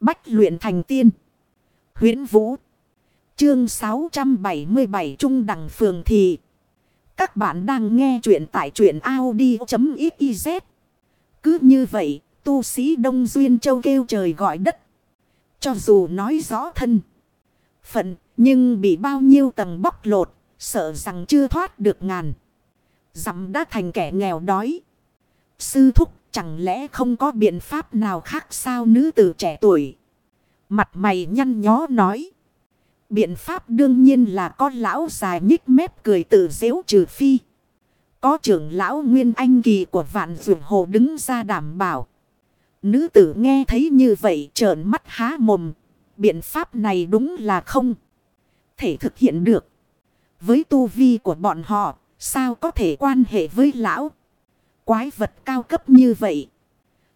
Bách luyện thành tiên. huyễn Vũ. Chương 677 Trung Đằng Phường Thị. Các bạn đang nghe truyện tại truyện Audi.xyz. Cứ như vậy, tu sĩ Đông Duyên Châu kêu trời gọi đất. Cho dù nói rõ thân. Phận, nhưng bị bao nhiêu tầng bóc lột, sợ rằng chưa thoát được ngàn. Dặm đã thành kẻ nghèo đói. Sư thúc chẳng lẽ không có biện pháp nào khác sao nữ tử trẻ tuổi. Mặt mày nhăn nhó nói. Biện pháp đương nhiên là có lão già nhích mép cười tự dễu trừ phi. Có trưởng lão Nguyên Anh Kỳ của vạn vượt hồ đứng ra đảm bảo. Nữ tử nghe thấy như vậy trợn mắt há mồm. Biện pháp này đúng là không thể thực hiện được. Với tu vi của bọn họ, sao có thể quan hệ với lão? Quái vật cao cấp như vậy.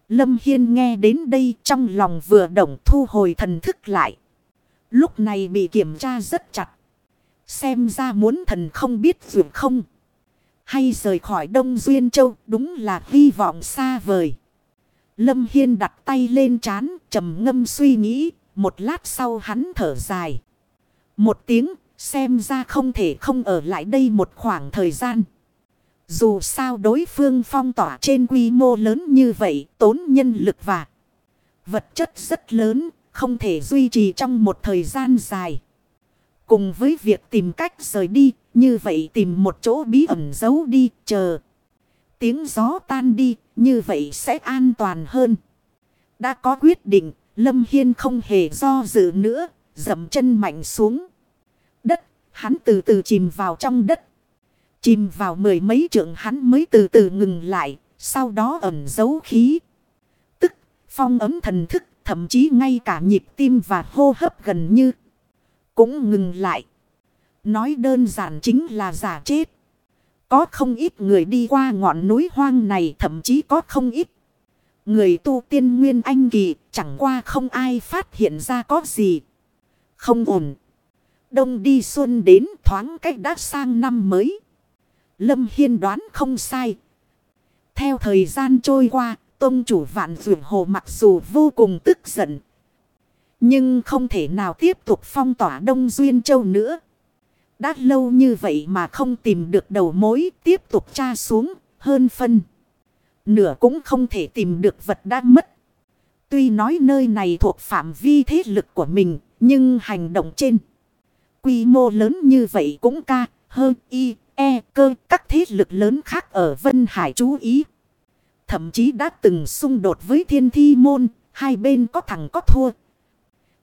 Lâm Hiên nghe đến đây trong lòng vừa động thu hồi thần thức lại. Lúc này bị kiểm tra rất chặt. Xem ra muốn thần không biết vượt không. Hay rời khỏi Đông Duyên Châu, đúng là hy vọng xa vời. Lâm Hiên đặt tay lên chán trầm ngâm suy nghĩ. Một lát sau hắn thở dài. Một tiếng, xem ra không thể không ở lại đây một khoảng thời gian. Dù sao đối phương phong tỏa trên quy mô lớn như vậy, tốn nhân lực và vật chất rất lớn, không thể duy trì trong một thời gian dài. Cùng với việc tìm cách rời đi, như vậy tìm một chỗ bí ẩn giấu đi, chờ. Tiếng gió tan đi, như vậy sẽ an toàn hơn. Đã có quyết định, Lâm Hiên không hề do dự nữa, dậm chân mạnh xuống. Đất, hắn từ từ chìm vào trong đất. Chìm vào mười mấy trượng hắn mới từ từ ngừng lại, sau đó ẩn giấu khí. Tức, phong ấm thần thức, thậm chí ngay cả nhịp tim và hô hấp gần như cũng ngừng lại. Nói đơn giản chính là giả chết. Có không ít người đi qua ngọn núi hoang này thậm chí có không ít. Người tu tiên nguyên anh kỳ chẳng qua không ai phát hiện ra có gì. Không ổn. Đông đi xuân đến thoáng cách đã sang năm mới. Lâm Hiên đoán không sai. Theo thời gian trôi qua, Tông chủ vạn rượu hồ mặc dù vô cùng tức giận. Nhưng không thể nào tiếp tục phong tỏa Đông Duyên Châu nữa. Đã lâu như vậy mà không tìm được đầu mối tiếp tục tra xuống hơn phân. Nửa cũng không thể tìm được vật đã mất. Tuy nói nơi này thuộc phạm vi thế lực của mình, nhưng hành động trên quy mô lớn như vậy cũng ca, hơn y, e, cơ, các thế lực lớn khác ở Vân Hải chú ý. Thậm chí đã từng xung đột với thiên thi môn, hai bên có thằng có thua.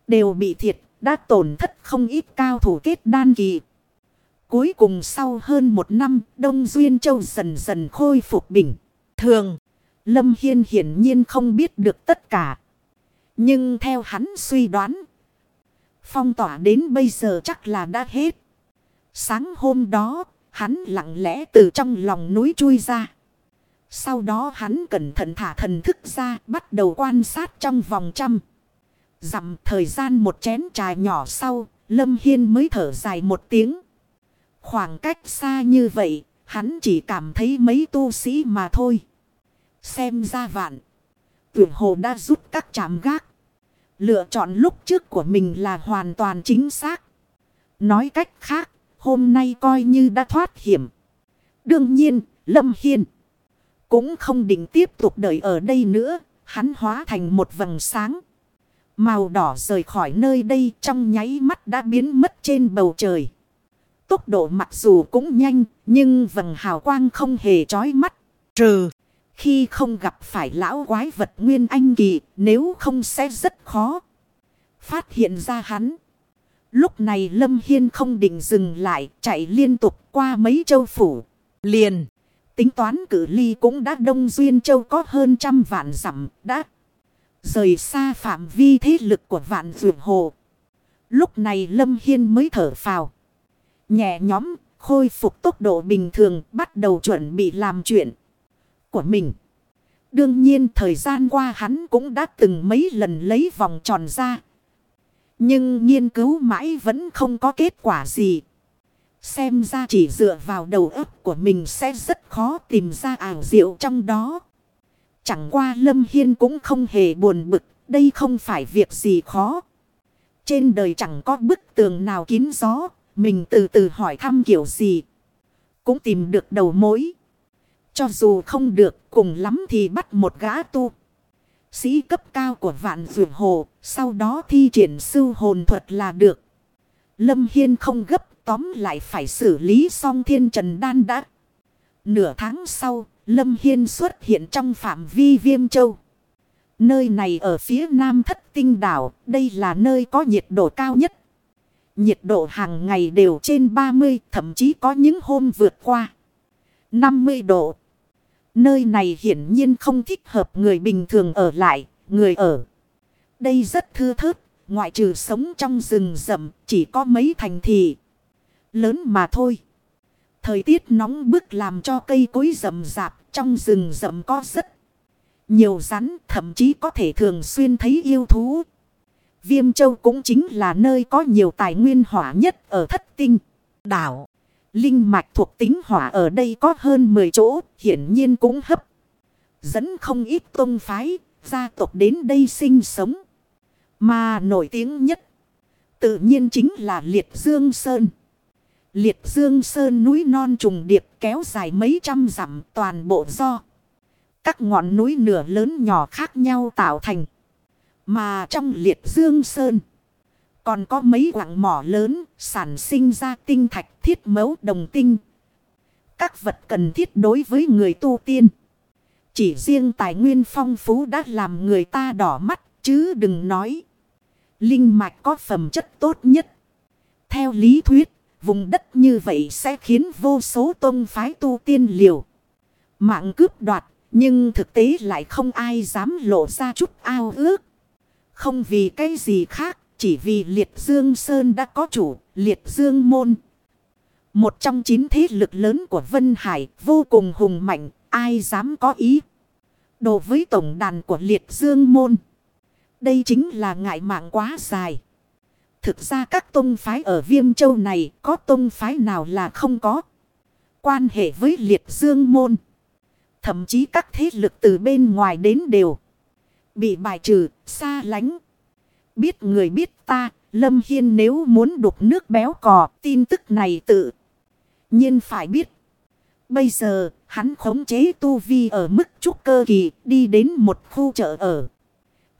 Đều bị thiệt, đã tổn thất không ít cao thủ kết đan kỳ. Cuối cùng sau hơn một năm, Đông Duyên Châu dần dần khôi phục bình. Thường, Lâm Hiên hiển nhiên không biết được tất cả. Nhưng theo hắn suy đoán, phong tỏa đến bây giờ chắc là đã hết. Sáng hôm đó, Hắn lặng lẽ từ trong lòng núi chui ra. Sau đó hắn cẩn thận thả thần thức ra bắt đầu quan sát trong vòng trăm. Dặm thời gian một chén trà nhỏ sau, Lâm Hiên mới thở dài một tiếng. Khoảng cách xa như vậy, hắn chỉ cảm thấy mấy tu sĩ mà thôi. Xem ra vạn. Tuyển hồ đã rút các chạm gác. Lựa chọn lúc trước của mình là hoàn toàn chính xác. Nói cách khác, hôm nay coi như đã thoát hiểm. Đương nhiên, Lâm Hiên cũng không định tiếp tục đợi ở đây nữa, hắn hóa thành một vầng sáng. Màu đỏ rời khỏi nơi đây trong nháy mắt đã biến mất trên bầu trời. Tốc độ mặc dù cũng nhanh, nhưng vầng hào quang không hề chói mắt. Trừ, khi không gặp phải lão quái vật nguyên anh kỳ, nếu không sẽ rất khó. Phát hiện ra hắn. Lúc này Lâm Hiên không định dừng lại, chạy liên tục qua mấy châu phủ. Liền, tính toán cử ly cũng đã đông duyên châu có hơn trăm vạn dặm đã rời xa phạm vi thế lực của vạn vượt hồ. Lúc này Lâm Hiên mới thở phào. Nhẹ nhóm, khôi phục tốc độ bình thường, bắt đầu chuẩn bị làm chuyện của mình. Đương nhiên thời gian qua hắn cũng đã từng mấy lần lấy vòng tròn ra, nhưng nghiên cứu mãi vẫn không có kết quả gì. Xem ra chỉ dựa vào đầu óc của mình sẽ rất khó tìm ra ảo diệu trong đó. Chẳng qua Lâm Hiên cũng không hề buồn bực, đây không phải việc gì khó. Trên đời chẳng có bức tường nào kín gió, mình từ từ hỏi thăm kiểu gì. Cũng tìm được đầu mối. Cho dù không được, cùng lắm thì bắt một gã tu. Sĩ cấp cao của vạn vượt hồ, sau đó thi triển sư hồn thuật là được. Lâm Hiên không gấp, tóm lại phải xử lý xong thiên trần đan đã. Nửa tháng sau, Lâm Hiên xuất hiện trong phạm vi viêm châu. Nơi này ở phía nam thất tinh đảo, đây là nơi có nhiệt độ cao nhất. Nhiệt độ hàng ngày đều trên 30, thậm chí có những hôm vượt qua 50 độ. Nơi này hiển nhiên không thích hợp người bình thường ở lại, người ở. Đây rất thưa thớt, ngoại trừ sống trong rừng rậm, chỉ có mấy thành thị lớn mà thôi. Thời tiết nóng bức làm cho cây cối rậm rạp, trong rừng rậm có rất nhiều rắn, thậm chí có thể thường xuyên thấy yêu thú. Viêm Châu cũng chính là nơi có nhiều tài nguyên hỏa nhất ở thất tinh, đảo. Linh mạch thuộc tính hỏa ở đây có hơn 10 chỗ, hiển nhiên cũng hấp. Dẫn không ít tôn phái, gia tộc đến đây sinh sống. Mà nổi tiếng nhất, tự nhiên chính là Liệt Dương Sơn. Liệt Dương Sơn núi non trùng điệp kéo dài mấy trăm dặm toàn bộ do. Các ngọn núi nửa lớn nhỏ khác nhau tạo thành. Mà trong liệt dương sơn. Còn có mấy quặng mỏ lớn sản sinh ra tinh thạch thiết mấu đồng tinh. Các vật cần thiết đối với người tu tiên. Chỉ riêng tài nguyên phong phú đã làm người ta đỏ mắt chứ đừng nói. Linh mạch có phẩm chất tốt nhất. Theo lý thuyết, vùng đất như vậy sẽ khiến vô số tôn phái tu tiên liều. Mạng cướp đoạt nhưng thực tế lại không ai dám lộ ra chút ao ước. Không vì cái gì khác, chỉ vì Liệt Dương Sơn đã có chủ, Liệt Dương Môn. Một trong chín thế lực lớn của Vân Hải, vô cùng hùng mạnh, ai dám có ý. Đồ với tổng đàn của Liệt Dương Môn. Đây chính là ngại mạng quá dài. Thực ra các tông phái ở Viêm Châu này có tông phái nào là không có. Quan hệ với Liệt Dương Môn. Thậm chí các thế lực từ bên ngoài đến đều. Bị bài trừ, xa lánh. Biết người biết ta, Lâm Hiên nếu muốn đục nước béo cò, tin tức này tự nhiên phải biết. Bây giờ, hắn khống chế tu vi ở mức trúc cơ kỳ, đi đến một khu chợ ở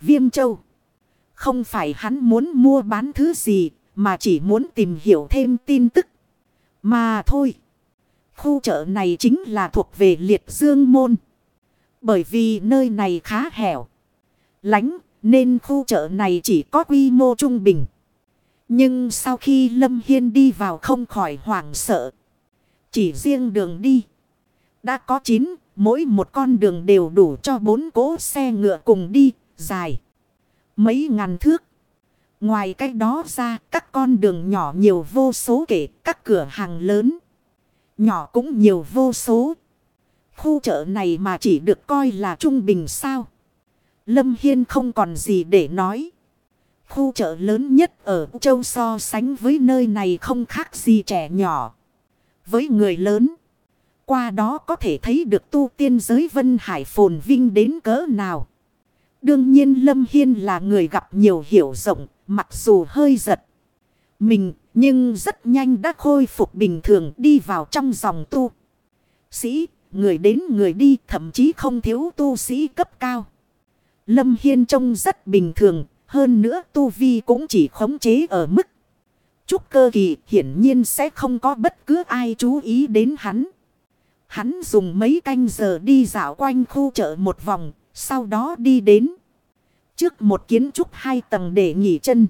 Viêm Châu. Không phải hắn muốn mua bán thứ gì, mà chỉ muốn tìm hiểu thêm tin tức. Mà thôi. Khu chợ này chính là thuộc về liệt dương môn. Bởi vì nơi này khá hẻo. Lánh nên khu chợ này chỉ có quy mô trung bình. Nhưng sau khi Lâm Hiên đi vào không khỏi hoảng sợ. Chỉ riêng đường đi. Đã có 9, mỗi một con đường đều đủ cho bốn cỗ xe ngựa cùng đi, dài. Mấy ngàn thước. Ngoài cách đó ra, các con đường nhỏ nhiều vô số kể, các cửa hàng lớn nhỏ cũng nhiều vô số. Khu chợ này mà chỉ được coi là trung bình sao. Lâm Hiên không còn gì để nói. Khu chợ lớn nhất ở châu so sánh với nơi này không khác gì trẻ nhỏ. Với người lớn. Qua đó có thể thấy được tu tiên giới Vân Hải phồn vinh đến cỡ nào. Đương nhiên Lâm Hiên là người gặp nhiều hiểu rộng, mặc dù hơi giật. Mình nhưng rất nhanh đã khôi phục bình thường đi vào trong dòng tu. Sĩ, người đến người đi thậm chí không thiếu tu sĩ cấp cao. Lâm Hiên trông rất bình thường, hơn nữa tu vi cũng chỉ khống chế ở mức. Trúc cơ kỳ hiển nhiên sẽ không có bất cứ ai chú ý đến hắn. Hắn dùng mấy canh giờ đi dạo quanh khu chợ một vòng, sau đó đi đến. Trước một kiến trúc hai tầng để nghỉ chân.